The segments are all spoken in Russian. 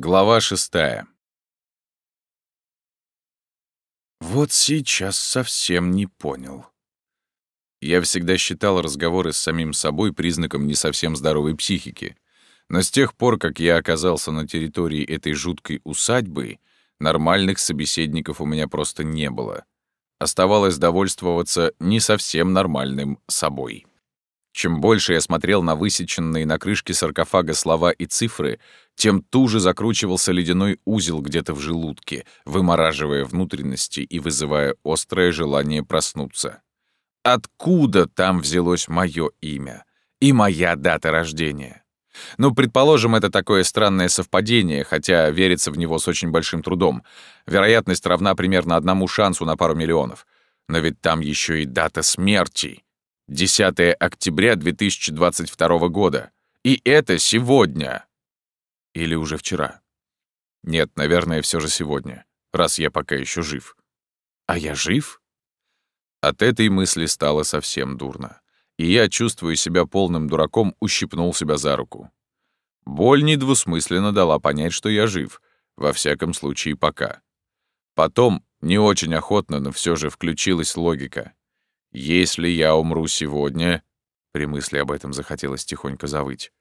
Глава шестая. Вот сейчас совсем не понял. Я всегда считал разговоры с самим собой признаком не совсем здоровой психики. Но с тех пор, как я оказался на территории этой жуткой усадьбы, нормальных собеседников у меня просто не было. Оставалось довольствоваться не совсем нормальным собой. Чем больше я смотрел на высеченные на крышке саркофага слова и цифры, тем туже закручивался ледяной узел где-то в желудке, вымораживая внутренности и вызывая острое желание проснуться. Откуда там взялось мое имя и моя дата рождения? Ну, предположим, это такое странное совпадение, хотя верится в него с очень большим трудом. Вероятность равна примерно одному шансу на пару миллионов. Но ведь там еще и дата смерти. 10 октября 2022 года. И это сегодня. Или уже вчера. Нет, наверное, все же сегодня, раз я пока еще жив. А я жив? От этой мысли стало совсем дурно. И я, чувствуя себя полным дураком, ущипнул себя за руку. Боль недвусмысленно дала понять, что я жив, во всяком случае пока. Потом, не очень охотно, но все же включилась логика — если я умру сегодня, при мысли об этом захотелось тихонько завыть,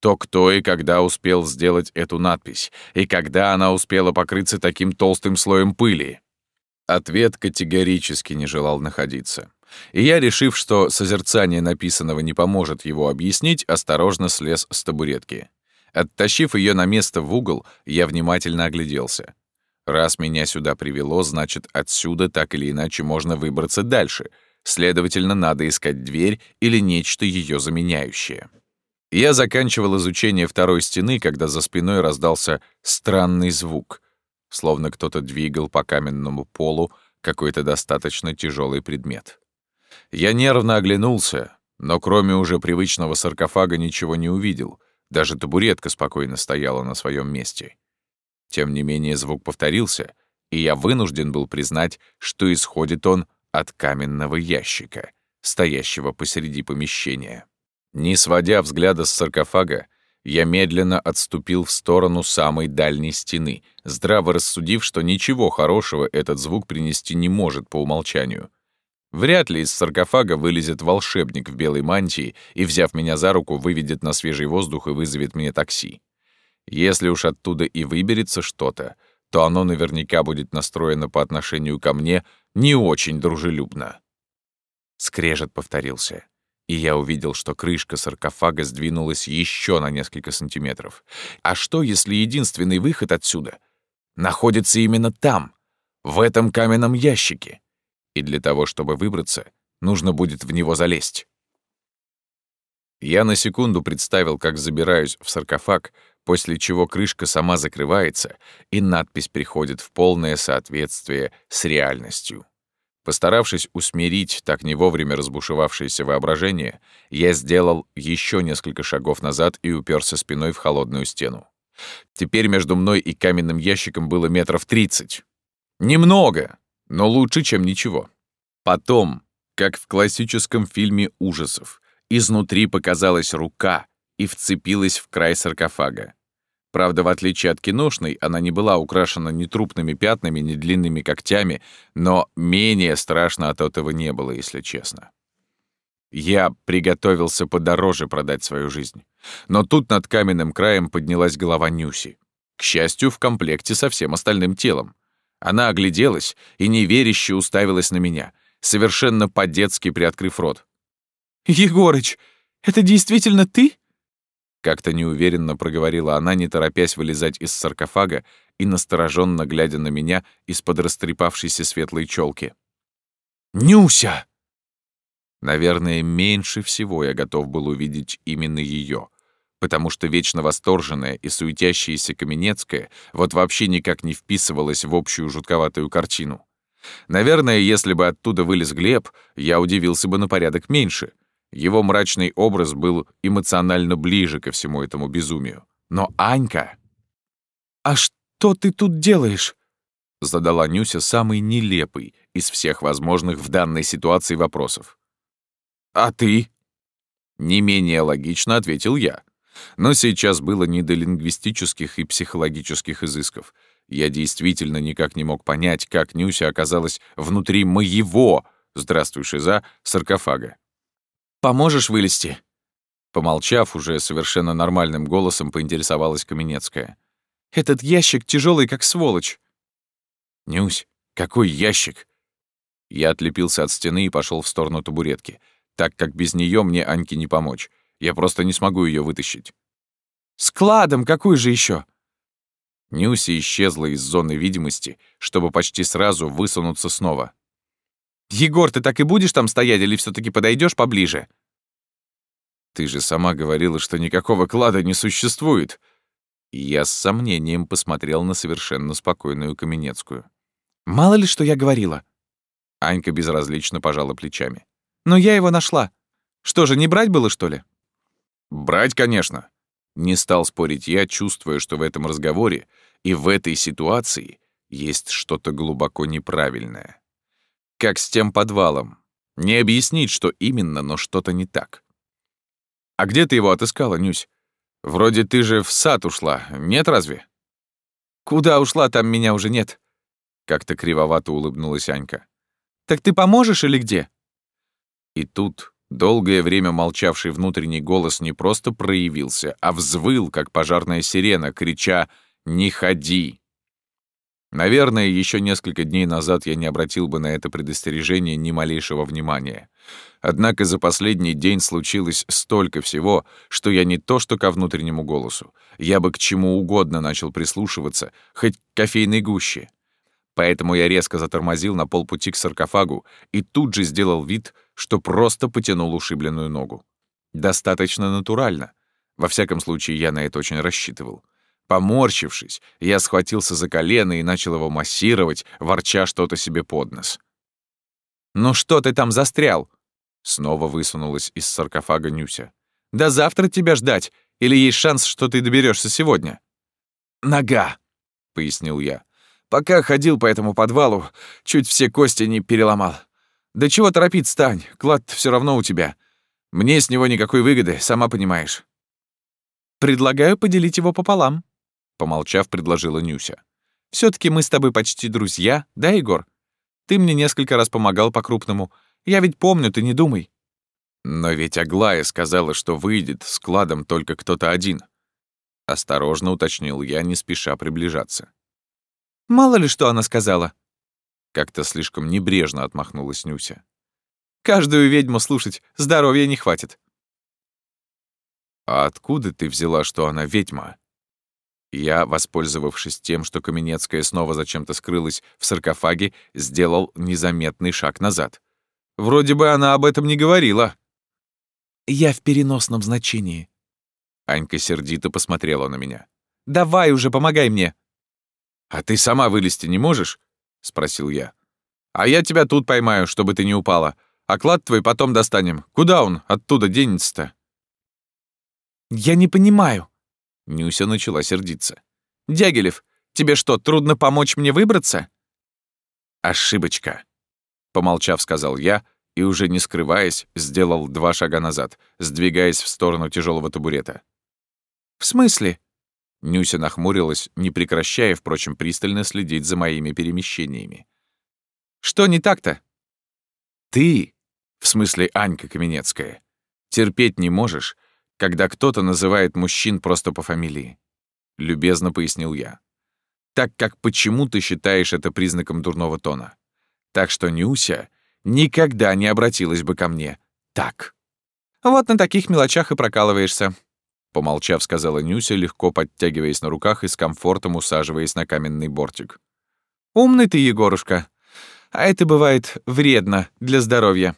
то кто и когда успел сделать эту надпись, и когда она успела покрыться таким толстым слоем пыли? Ответ категорически не желал находиться. И я, решив, что созерцание написанного не поможет его объяснить, осторожно слез с табуретки. Оттащив ее на место в угол, я внимательно огляделся. Раз меня сюда привело, значит, отсюда так или иначе можно выбраться дальше — Следовательно, надо искать дверь или нечто ее заменяющее. Я заканчивал изучение второй стены, когда за спиной раздался странный звук, словно кто-то двигал по каменному полу какой-то достаточно тяжелый предмет. Я нервно оглянулся, но кроме уже привычного саркофага ничего не увидел, даже табуретка спокойно стояла на своем месте. Тем не менее звук повторился, и я вынужден был признать, что исходит он от каменного ящика, стоящего посреди помещения. Не сводя взгляда с саркофага, я медленно отступил в сторону самой дальней стены, здраво рассудив, что ничего хорошего этот звук принести не может по умолчанию. Вряд ли из саркофага вылезет волшебник в белой мантии и, взяв меня за руку, выведет на свежий воздух и вызовет мне такси. Если уж оттуда и выберется что-то, то оно наверняка будет настроено по отношению ко мне не очень дружелюбно. Скрежет повторился, и я увидел, что крышка саркофага сдвинулась еще на несколько сантиметров. А что, если единственный выход отсюда находится именно там, в этом каменном ящике? И для того, чтобы выбраться, нужно будет в него залезть. Я на секунду представил, как забираюсь в саркофаг, после чего крышка сама закрывается, и надпись приходит в полное соответствие с реальностью. Постаравшись усмирить так не вовремя разбушевавшееся воображение, я сделал еще несколько шагов назад и уперся спиной в холодную стену. Теперь между мной и каменным ящиком было метров тридцать. Немного, но лучше, чем ничего. Потом, как в классическом фильме ужасов, изнутри показалась рука и вцепилась в край саркофага. Правда, в отличие от киношной, она не была украшена ни трупными пятнами, ни длинными когтями, но менее страшно от этого не было, если честно. Я приготовился подороже продать свою жизнь. Но тут над каменным краем поднялась голова Нюси. К счастью, в комплекте со всем остальным телом. Она огляделась и неверяще уставилась на меня, совершенно по-детски приоткрыв рот. «Егорыч, это действительно ты?» Как-то неуверенно проговорила она, не торопясь вылезать из саркофага и настороженно глядя на меня из-под растрепавшейся светлой челки. «Нюся!» Наверное, меньше всего я готов был увидеть именно ее, потому что вечно восторженная и суетящаяся Каменецкая вот вообще никак не вписывалась в общую жутковатую картину. Наверное, если бы оттуда вылез Глеб, я удивился бы на порядок меньше — его мрачный образ был эмоционально ближе ко всему этому безумию. Но Анька... «А что ты тут делаешь?» — задала Нюся самый нелепый из всех возможных в данной ситуации вопросов. «А ты?» — не менее логично ответил я. Но сейчас было не до лингвистических и психологических изысков. Я действительно никак не мог понять, как Нюся оказалась внутри моего, здравствуй, Шиза, саркофага. «Поможешь вылезти?» Помолчав, уже совершенно нормальным голосом поинтересовалась Каменецкая. «Этот ящик тяжелый, как сволочь». «Нюсь, какой ящик?» Я отлепился от стены и пошел в сторону табуретки, так как без нее мне Аньке не помочь. Я просто не смогу ее вытащить. «Складом какой же еще? Нюся исчезла из зоны видимости, чтобы почти сразу высунуться снова. «Егор, ты так и будешь там стоять или все таки подойдешь поближе?» «Ты же сама говорила, что никакого клада не существует!» я с сомнением посмотрел на совершенно спокойную Каменецкую. «Мало ли, что я говорила!» Анька безразлично пожала плечами. «Но я его нашла. Что же, не брать было, что ли?» «Брать, конечно!» Не стал спорить я, чувствуя, что в этом разговоре и в этой ситуации есть что-то глубоко неправильное. Как с тем подвалом. Не объяснить, что именно, но что-то не так. «А где ты его отыскала, Нюсь? Вроде ты же в сад ушла, нет разве?» «Куда ушла, там меня уже нет», — как-то кривовато улыбнулась Анька. «Так ты поможешь или где?» И тут долгое время молчавший внутренний голос не просто проявился, а взвыл, как пожарная сирена, крича «Не ходи!». Наверное, еще несколько дней назад я не обратил бы на это предостережение ни малейшего внимания. Однако за последний день случилось столько всего, что я не то что ко внутреннему голосу. Я бы к чему угодно начал прислушиваться, хоть к кофейной гуще. Поэтому я резко затормозил на полпути к саркофагу и тут же сделал вид, что просто потянул ушибленную ногу. Достаточно натурально. Во всяком случае, я на это очень рассчитывал. Поморщившись, я схватился за колено и начал его массировать, ворча что-то себе под нос. «Ну что ты там застрял?» Снова высунулась из саркофага Нюся. «Да завтра тебя ждать, или есть шанс, что ты доберешься сегодня?» «Нога», — пояснил я. «Пока ходил по этому подвалу, чуть все кости не переломал. Да чего торопиться, Тань, клад все равно у тебя. Мне с него никакой выгоды, сама понимаешь». «Предлагаю поделить его пополам», Помолчав, предложила Нюся. все таки мы с тобой почти друзья, да, Егор? Ты мне несколько раз помогал по-крупному. Я ведь помню, ты не думай». Но ведь Аглая сказала, что выйдет с кладом только кто-то один. Осторожно уточнил я, не спеша приближаться. «Мало ли, что она сказала». Как-то слишком небрежно отмахнулась Нюся. «Каждую ведьму слушать здоровья не хватит». «А откуда ты взяла, что она ведьма?» Я, воспользовавшись тем, что Каменецкая снова зачем-то скрылась в саркофаге, сделал незаметный шаг назад. Вроде бы она об этом не говорила. «Я в переносном значении». Анька сердито посмотрела на меня. «Давай уже, помогай мне». «А ты сама вылезти не можешь?» — спросил я. «А я тебя тут поймаю, чтобы ты не упала. А клад твой потом достанем. Куда он оттуда денется-то?» «Я не понимаю», Нюся начала сердиться. «Дягилев, тебе что, трудно помочь мне выбраться?» «Ошибочка», — помолчав, сказал я, и уже не скрываясь, сделал два шага назад, сдвигаясь в сторону тяжелого табурета. «В смысле?» Нюся нахмурилась, не прекращая, впрочем, пристально следить за моими перемещениями. «Что не так-то?» «Ты, в смысле Анька Каменецкая, терпеть не можешь, когда кто-то называет мужчин просто по фамилии. Любезно пояснил я. Так как почему ты считаешь это признаком дурного тона? Так что Нюся никогда не обратилась бы ко мне так. Вот на таких мелочах и прокалываешься. Помолчав, сказала Нюся, легко подтягиваясь на руках и с комфортом усаживаясь на каменный бортик. «Умный ты, Егорушка. А это бывает вредно для здоровья».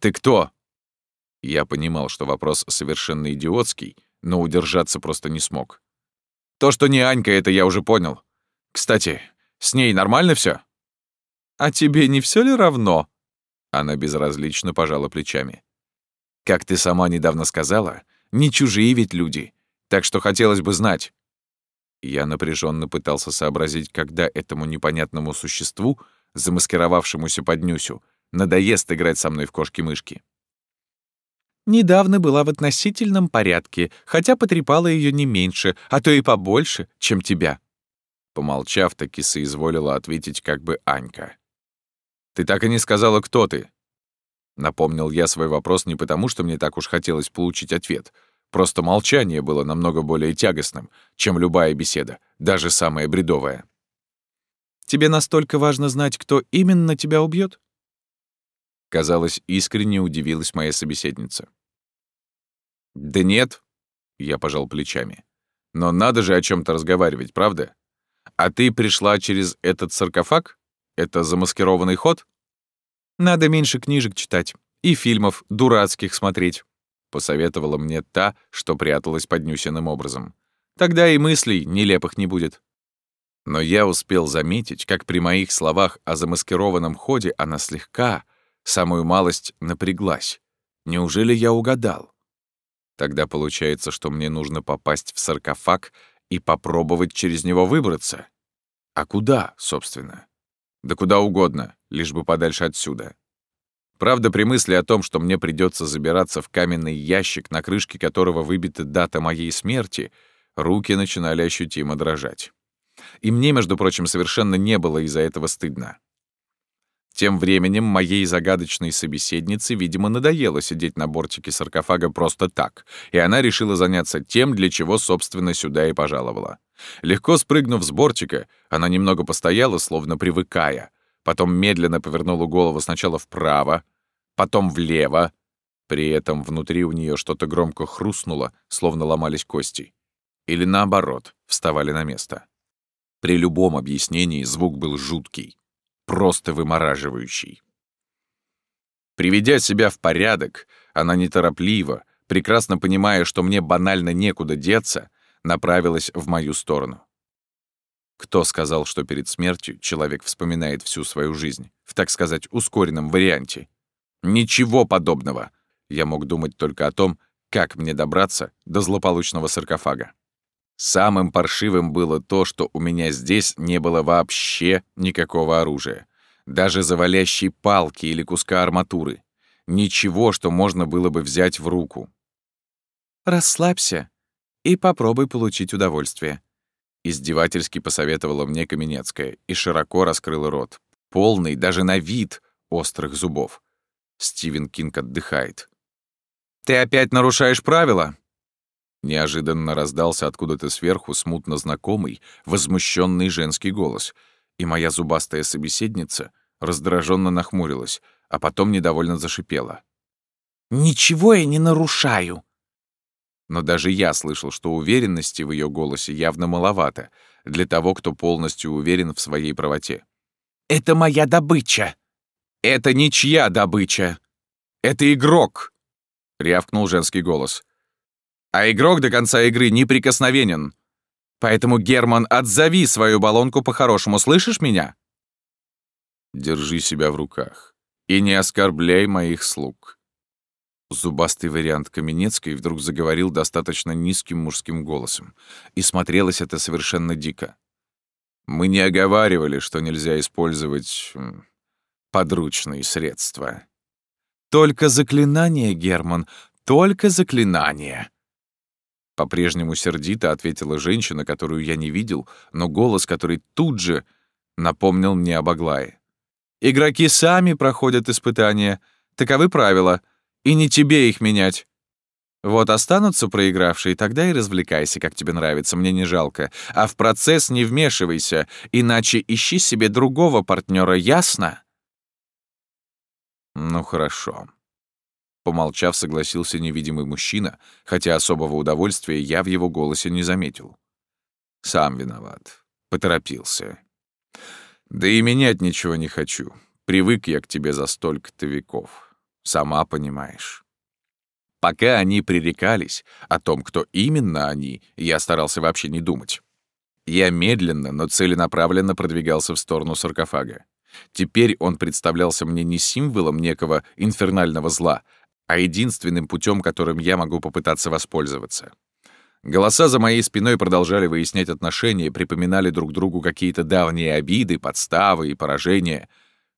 «Ты кто?» Я понимал, что вопрос совершенно идиотский, но удержаться просто не смог. То, что не Анька, это я уже понял. Кстати, с ней нормально все? А тебе не все ли равно? Она безразлично пожала плечами. Как ты сама недавно сказала, не чужие ведь люди, так что хотелось бы знать. Я напряженно пытался сообразить, когда этому непонятному существу, замаскировавшемуся под Нюсю, надоест играть со мной в кошки-мышки. Недавно была в относительном порядке, хотя потрепала ее не меньше, а то и побольше, чем тебя». Помолчав, таки соизволила ответить как бы Анька. «Ты так и не сказала, кто ты?» Напомнил я свой вопрос не потому, что мне так уж хотелось получить ответ. Просто молчание было намного более тягостным, чем любая беседа, даже самая бредовая. «Тебе настолько важно знать, кто именно тебя убьет? Казалось, искренне удивилась моя собеседница. «Да нет», — я пожал плечами. «Но надо же о чем то разговаривать, правда? А ты пришла через этот саркофаг? Это замаскированный ход?» «Надо меньше книжек читать и фильмов дурацких смотреть», — посоветовала мне та, что пряталась под Нюсиным образом. «Тогда и мыслей нелепых не будет». Но я успел заметить, как при моих словах о замаскированном ходе она слегка, самую малость, напряглась. Неужели я угадал? Тогда получается, что мне нужно попасть в саркофаг и попробовать через него выбраться. А куда, собственно? Да куда угодно, лишь бы подальше отсюда. Правда, при мысли о том, что мне придется забираться в каменный ящик, на крышке которого выбита дата моей смерти, руки начинали ощутимо дрожать. И мне, между прочим, совершенно не было из-за этого стыдно. Тем временем моей загадочной собеседнице, видимо, надоело сидеть на бортике саркофага просто так, и она решила заняться тем, для чего, собственно, сюда и пожаловала. Легко спрыгнув с бортика, она немного постояла, словно привыкая, потом медленно повернула голову сначала вправо, потом влево. При этом внутри у нее что-то громко хрустнуло, словно ломались кости. Или наоборот, вставали на место. При любом объяснении звук был жуткий просто вымораживающий. Приведя себя в порядок, она неторопливо, прекрасно понимая, что мне банально некуда деться, направилась в мою сторону. Кто сказал, что перед смертью человек вспоминает всю свою жизнь, в, так сказать, ускоренном варианте? Ничего подобного. Я мог думать только о том, как мне добраться до злополучного саркофага. Самым паршивым было то, что у меня здесь не было вообще никакого оружия. Даже завалящей палки или куска арматуры. Ничего, что можно было бы взять в руку. «Расслабься и попробуй получить удовольствие», — издевательски посоветовала мне Каменецкая и широко раскрыла рот, полный даже на вид острых зубов. Стивен Кинг отдыхает. «Ты опять нарушаешь правила?» Неожиданно раздался откуда-то сверху смутно знакомый, возмущенный женский голос, и моя зубастая собеседница раздраженно нахмурилась, а потом недовольно зашипела. «Ничего я не нарушаю!» Но даже я слышал, что уверенности в ее голосе явно маловато для того, кто полностью уверен в своей правоте. «Это моя добыча!» «Это ничья добыча! Это игрок!» — рявкнул женский голос а игрок до конца игры неприкосновенен. Поэтому, Герман, отзови свою баллонку по-хорошему, слышишь меня? Держи себя в руках и не оскорбляй моих слуг. Зубастый вариант Каменецкой вдруг заговорил достаточно низким мужским голосом, и смотрелось это совершенно дико. Мы не оговаривали, что нельзя использовать подручные средства. Только заклинание, Герман, только заклинание. По-прежнему сердито ответила женщина, которую я не видел, но голос, который тут же напомнил мне об Аглае. «Игроки сами проходят испытания. Таковы правила. И не тебе их менять. Вот останутся проигравшие, тогда и развлекайся, как тебе нравится, мне не жалко. А в процесс не вмешивайся, иначе ищи себе другого партнера, ясно?» «Ну хорошо», Помолчав, согласился невидимый мужчина, хотя особого удовольствия я в его голосе не заметил. Сам виноват. Поторопился. Да и менять ничего не хочу. Привык я к тебе за столько-то веков. Сама понимаешь. Пока они пререкались о том, кто именно они, я старался вообще не думать. Я медленно, но целенаправленно продвигался в сторону саркофага. Теперь он представлялся мне не символом некого инфернального зла, а единственным путем, которым я могу попытаться воспользоваться. Голоса за моей спиной продолжали выяснять отношения, припоминали друг другу какие-то давние обиды, подставы и поражения.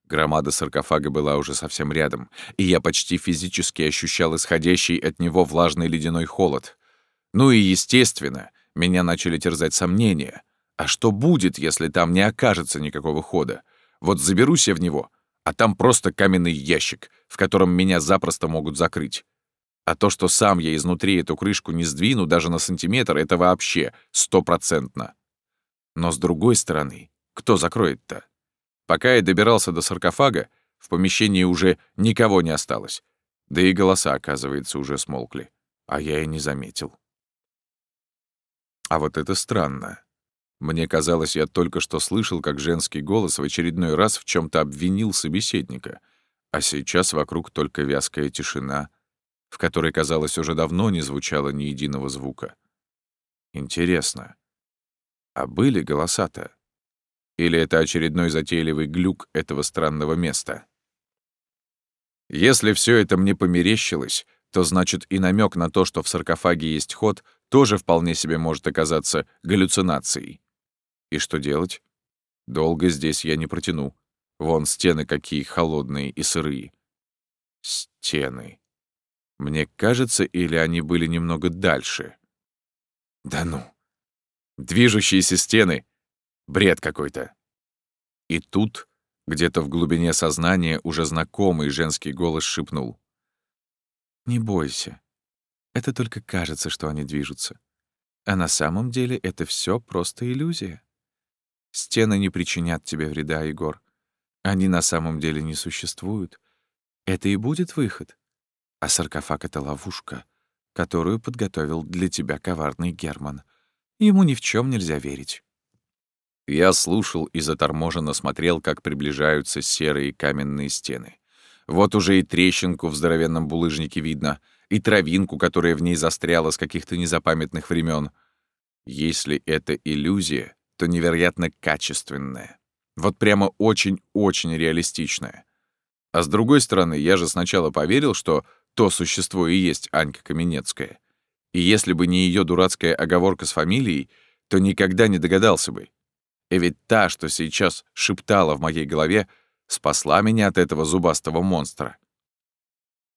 Громада саркофага была уже совсем рядом, и я почти физически ощущал исходящий от него влажный ледяной холод. Ну и, естественно, меня начали терзать сомнения. А что будет, если там не окажется никакого хода? Вот заберусь я в него, а там просто каменный ящик, в котором меня запросто могут закрыть. А то, что сам я изнутри эту крышку не сдвину даже на сантиметр, это вообще стопроцентно. Но с другой стороны, кто закроет-то? Пока я добирался до саркофага, в помещении уже никого не осталось. Да и голоса, оказывается, уже смолкли. А я и не заметил. А вот это странно. Мне казалось, я только что слышал, как женский голос в очередной раз в чем то обвинил собеседника, а сейчас вокруг только вязкая тишина, в которой, казалось, уже давно не звучало ни единого звука. Интересно, а были голоса-то? Или это очередной затейливый глюк этого странного места? Если все это мне померещилось, то значит и намек на то, что в саркофаге есть ход, тоже вполне себе может оказаться галлюцинацией. И что делать? Долго здесь я не протяну. Вон стены какие холодные и сырые. Стены. Мне кажется, или они были немного дальше? Да ну. Движущиеся стены Бред какой-то. И тут, где-то в глубине сознания, уже знакомый женский голос шепнул. «Не бойся. Это только кажется, что они движутся. А на самом деле это все просто иллюзия. Стены не причинят тебе вреда, Егор. Они на самом деле не существуют. Это и будет выход. А саркофаг — это ловушка, которую подготовил для тебя коварный Герман. Ему ни в чем нельзя верить. Я слушал и заторможенно смотрел, как приближаются серые каменные стены. Вот уже и трещинку в здоровенном булыжнике видно, и травинку, которая в ней застряла с каких-то незапамятных времен. Если это иллюзия, то невероятно качественная. Вот прямо очень-очень реалистичная. А с другой стороны, я же сначала поверил, что то существо и есть Анька Каменецкая. И если бы не ее дурацкая оговорка с фамилией, то никогда не догадался бы. И ведь та, что сейчас шептала в моей голове, спасла меня от этого зубастого монстра.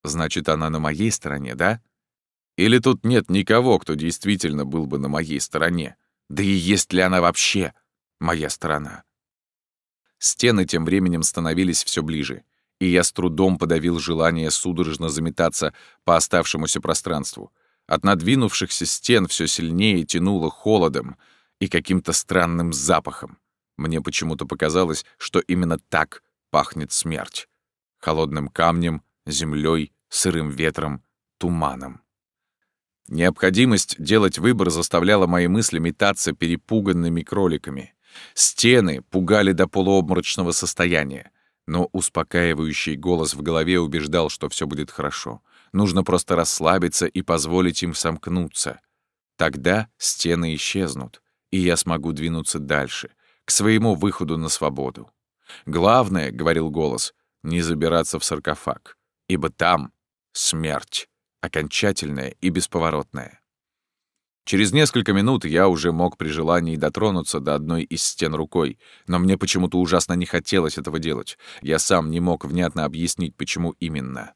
Значит, она на моей стороне, да? Или тут нет никого, кто действительно был бы на моей стороне? Да и есть ли она вообще моя сторона? Стены тем временем становились все ближе, и я с трудом подавил желание судорожно заметаться по оставшемуся пространству. От надвинувшихся стен все сильнее тянуло холодом, и каким-то странным запахом. Мне почему-то показалось, что именно так пахнет смерть. Холодным камнем, землей, сырым ветром, туманом. Необходимость делать выбор заставляла мои мысли метаться перепуганными кроликами. Стены пугали до полуобморочного состояния, но успокаивающий голос в голове убеждал, что все будет хорошо. Нужно просто расслабиться и позволить им сомкнуться. Тогда стены исчезнут, и я смогу двинуться дальше, к своему выходу на свободу. Главное, — говорил голос, — не забираться в саркофаг, ибо там смерть, окончательная и бесповоротная. Через несколько минут я уже мог при желании дотронуться до одной из стен рукой, но мне почему-то ужасно не хотелось этого делать. Я сам не мог внятно объяснить, почему именно.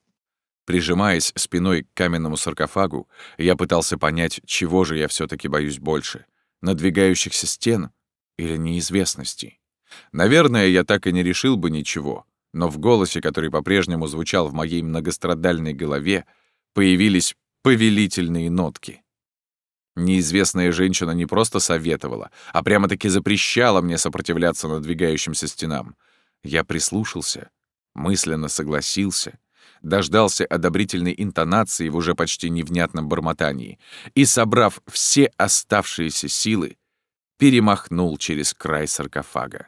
Прижимаясь спиной к каменному саркофагу, я пытался понять, чего же я все таки боюсь больше надвигающихся стен или неизвестности. Наверное, я так и не решил бы ничего, но в голосе, который по-прежнему звучал в моей многострадальной голове, появились повелительные нотки. Неизвестная женщина не просто советовала, а прямо-таки запрещала мне сопротивляться надвигающимся стенам. Я прислушался, мысленно согласился дождался одобрительной интонации в уже почти невнятном бормотании и, собрав все оставшиеся силы, перемахнул через край саркофага.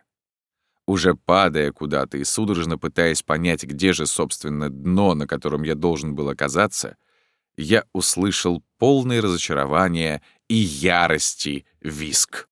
Уже падая куда-то и судорожно пытаясь понять, где же, собственно, дно, на котором я должен был оказаться, я услышал полное разочарование и ярости виск.